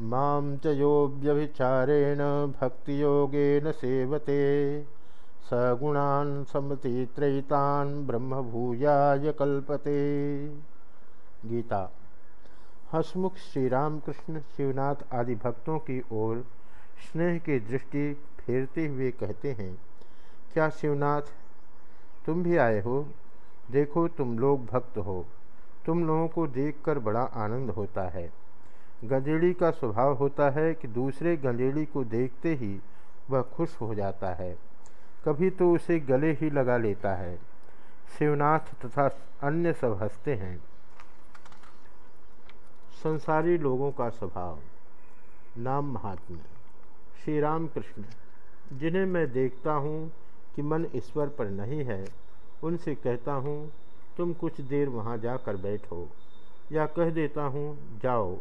माँ च यो व्यभिचारेण भक्तियोगेन सेवते। सगुणान् समतीत्रयितान् ब्रह्मभूयाय कल्पते। गीता। हसमुख श्री रामकृष्ण शिवनाथ आदि भक्तों की ओर स्नेह की दृष्टि फेरते हुए कहते हैं, क्या शिवनाथ, तुम भी आए हो? देखो तुम लोग भक्त हो। तुम लोगों को देखकर बड़ा आनंद होता है। गंजेड़ी का स्वभाव होता है कि दूसरे गंजेड़ी को देखते ही वह खुश हो जाता है। कभी तो उसे गले ही लगा लेता है। शिवनाथ तथा अन्य सब हँसते हैं। संसारी लोगों का स्वभाव। नाम महात्मा श्री राम कृष्ण जिन्हें मैं देखता हूँ कि मन ईश्वर पर नहीं है, उनसे कहता हूँ, तुम कुछ देर वहाँ जाकर बैठो। या कह देता हूँ, जाओ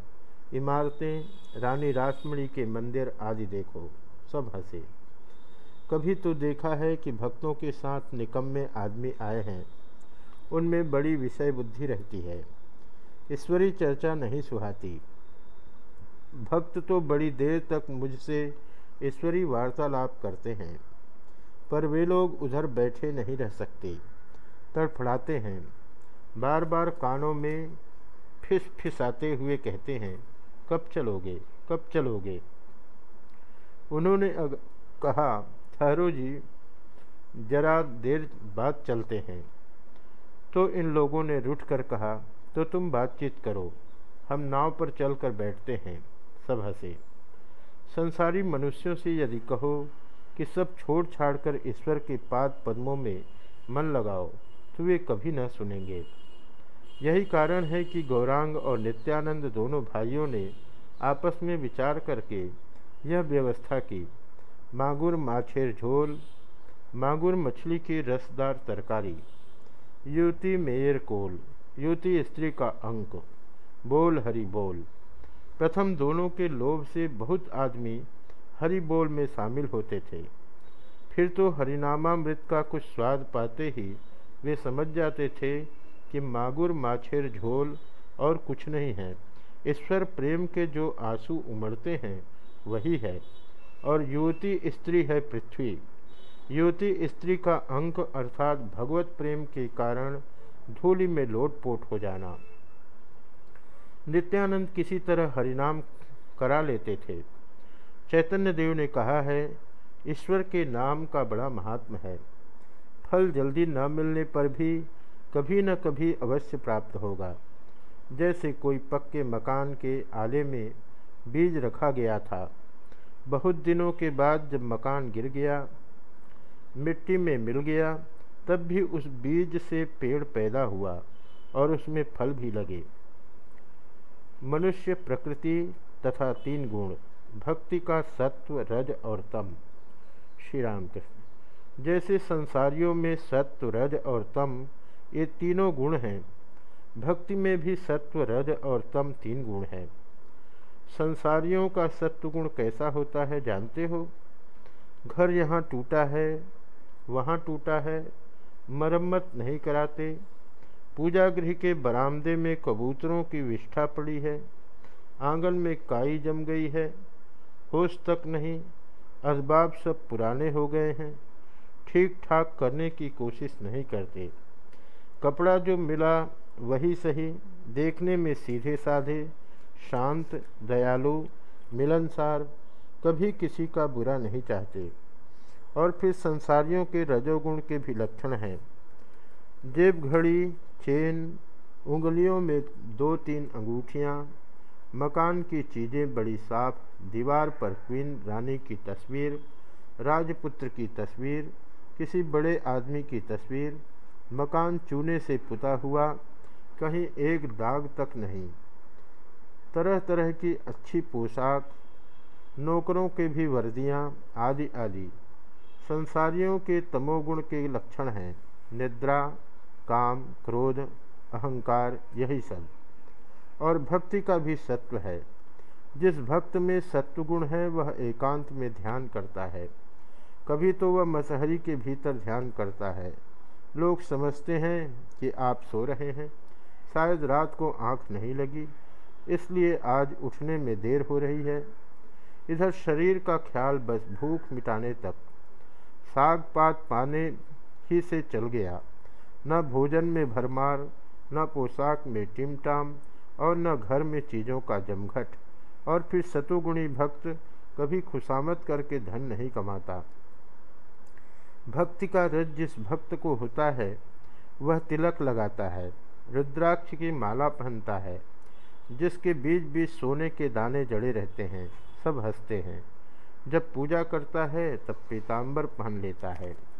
इमारतें, रानी रासमणी के मंदिर आदि देखो, सब हंसे। कभी तो देखा है कि भक्तों के साथ निकम्मे आदमी आए हैं। उनमें बड़ी विषय बुद्धि रहती है। ईश्वरी चर्चा नहीं सुहाती। भक्त तो बड़ी देर तक मुझसे ईश्वरी वार्तालाप करते हैं, पर वे लोग उधर बैठे नहीं रह सकते। तड़फड़ाते हैं। बार बार कानों में फिस फिसाते हुए कहते हैं कब चलोगे? कब चलोगे? उन्होंने कहा ठहरो जी, जरा देर बाद चलते हैं। तो इन लोगों ने रुठ कर कहा तो तुम बातचीत करो, हम नाव पर चलकर बैठते हैं सब हंसे संसारी मनुष्यों से यदि कहो कि सब छोड़ छाड़ कर ईश्वर के पाद पद्मों में मन लगाओ तो वे कभी न सुनेंगे। यही कारण है कि गौरांग और नित्यानंद दोनों भाइयों ने आपस में विचार करके यह व्यवस्था की। मागुर माछेर झोल, मागुर मछली की रसदार तरकारी युति मेयर कोल युति स्त्री का अंक, बोल हरि बोल। प्रथम दोनों के लोभ से बहुत आदमी हरि बोल में शामिल होते थे। फिर तो हरिनामामृत का कुछ स्वाद पाते ही वे समझ जाते थे कि मागुर, माछेर, झोल और कुछ नहीं है। ईश्वर प्रेम के जो आँसू उमड़ते हैं, वही है। और युवती स्त्री है पृथ्वी। युवती स्त्री का अंक अर्थात भगवत प्रेम के कारण धूलि में लोटपोट हो जाना। नित्यानंद किसी तरह हरिनाम करा लेते थे। चैतन्य देव ने कहा है, ईश्वर के नाम का बड़ा महात्म है। फल जल्दी न मिलने पर भी कभी न कभी अवश्य प्राप्त होगा। जैसे कोई पक्के मकान के आले में बीज रखा गया था। बहुत दिनों के बाद जब मकान गिर गया, मिट्टी में मिल गया, तब भी उस बीज से पेड़ पैदा हुआ और उसमें फल भी लगे। मनुष्य प्रकृति तथा तीन गुण, भक्ति का सत्व, रज और तम। श्री राम कृष्ण जैसे संसारियों में सत्व, रज और तम ये तीनों गुण हैं। भक्ति में भी सत्व, रज और तम तीन गुण हैं। संसारियों का सत्व गुण कैसा होता है जानते हो? घर यहाँ टूटा है, वहाँ टूटा है, मरम्मत नहीं कराते। पूजा गृह के बरामदे में कबूतरों की विष्ठा पड़ी है, आँगन में काई जम गई है, होश तक नहीं, असबाब सब पुराने हो गए हैं ठीक ठाक करने की कोशिश नहीं करते। कपड़ा जो मिला वही सही, देखने में सीधे साधे, शांत, दयालु, मिलनसार, कभी किसी का बुरा नहीं चाहते। और फिर संसारियों के रजोगुण के भी लक्षण हैं। जेब घड़ी, चेन, उंगलियों में दो तीन अंगूठियाँ, मकान की चीज़ें बड़ी साफ़, दीवार पर क्वीन रानी की तस्वीर, राजपुत्र की तस्वीर, किसी बड़े आदमी की तस्वीर मकान चूने से पुता हुआ कहीं एक दाग तक नहीं। तरह तरह की अच्छी पोशाक, नौकरों के भी वर्दियाँ आदि आदि। संसारियों के तमोगुण के लक्षण हैं, निद्रा, काम, क्रोध, अहंकार, यही सब। और भक्ति का भी सत्व है। जिस भक्त में सत्वगुण है, वह एकांत में ध्यान करता है। कभी तो वह मसहरी के भीतर ध्यान करता है। लोग समझते हैं कि आप सो रहे हैं। शायद रात को आँख नहीं लगी, इसलिए आज उठने में देर हो रही है। इधर शरीर का ख्याल बस भूख मिटाने तक। साग पात पाने ही से चल गया। न भोजन में भरमार, न पोशाक में टिमटाम और न घर में चीज़ों का जमघट। और फिर सतुगुणी भक्त कभी खुशामत करके धन नहीं कमाता। भक्ति का रज जिस भक्त को होता है, वह तिलक लगाता है, रुद्राक्ष की माला पहनता है, जिसके बीच बीच सोने के दाने जड़े रहते हैं, सब हँसते हैं। जब पूजा करता है, तब पीताम्बर पहन लेता है।